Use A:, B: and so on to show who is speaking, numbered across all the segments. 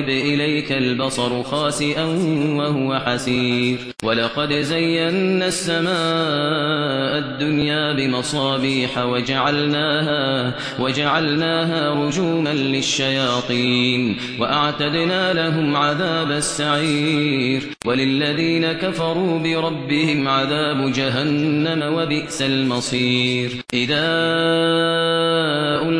A: إليك البصر خاسئا وهو حسير. ولقد زينا السماء الدنيا بمصابيح وجعلناها وجعلناها رجوما للشياطين وأعتدنا لهم عذاب السعير. وللذين كفروا بربهم عذاب جهنم وبئس المصير. إذا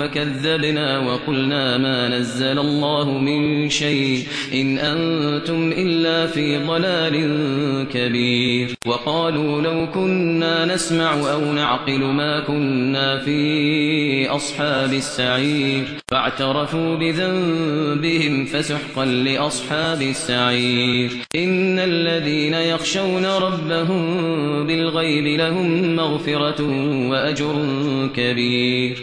A: فكذبنا وقلنا ما نزل الله من شيء. إن أنتم إلا في ضلال كبير. وقالوا لو كنا نسمع أو نعقل ما كنا في أصحاب السعير. فاعترفوا بذنبهم فسحقا لأصحاب السعير. إن الذين يخشون ربهم بالغيب لهم مغفرة وأجر كبير.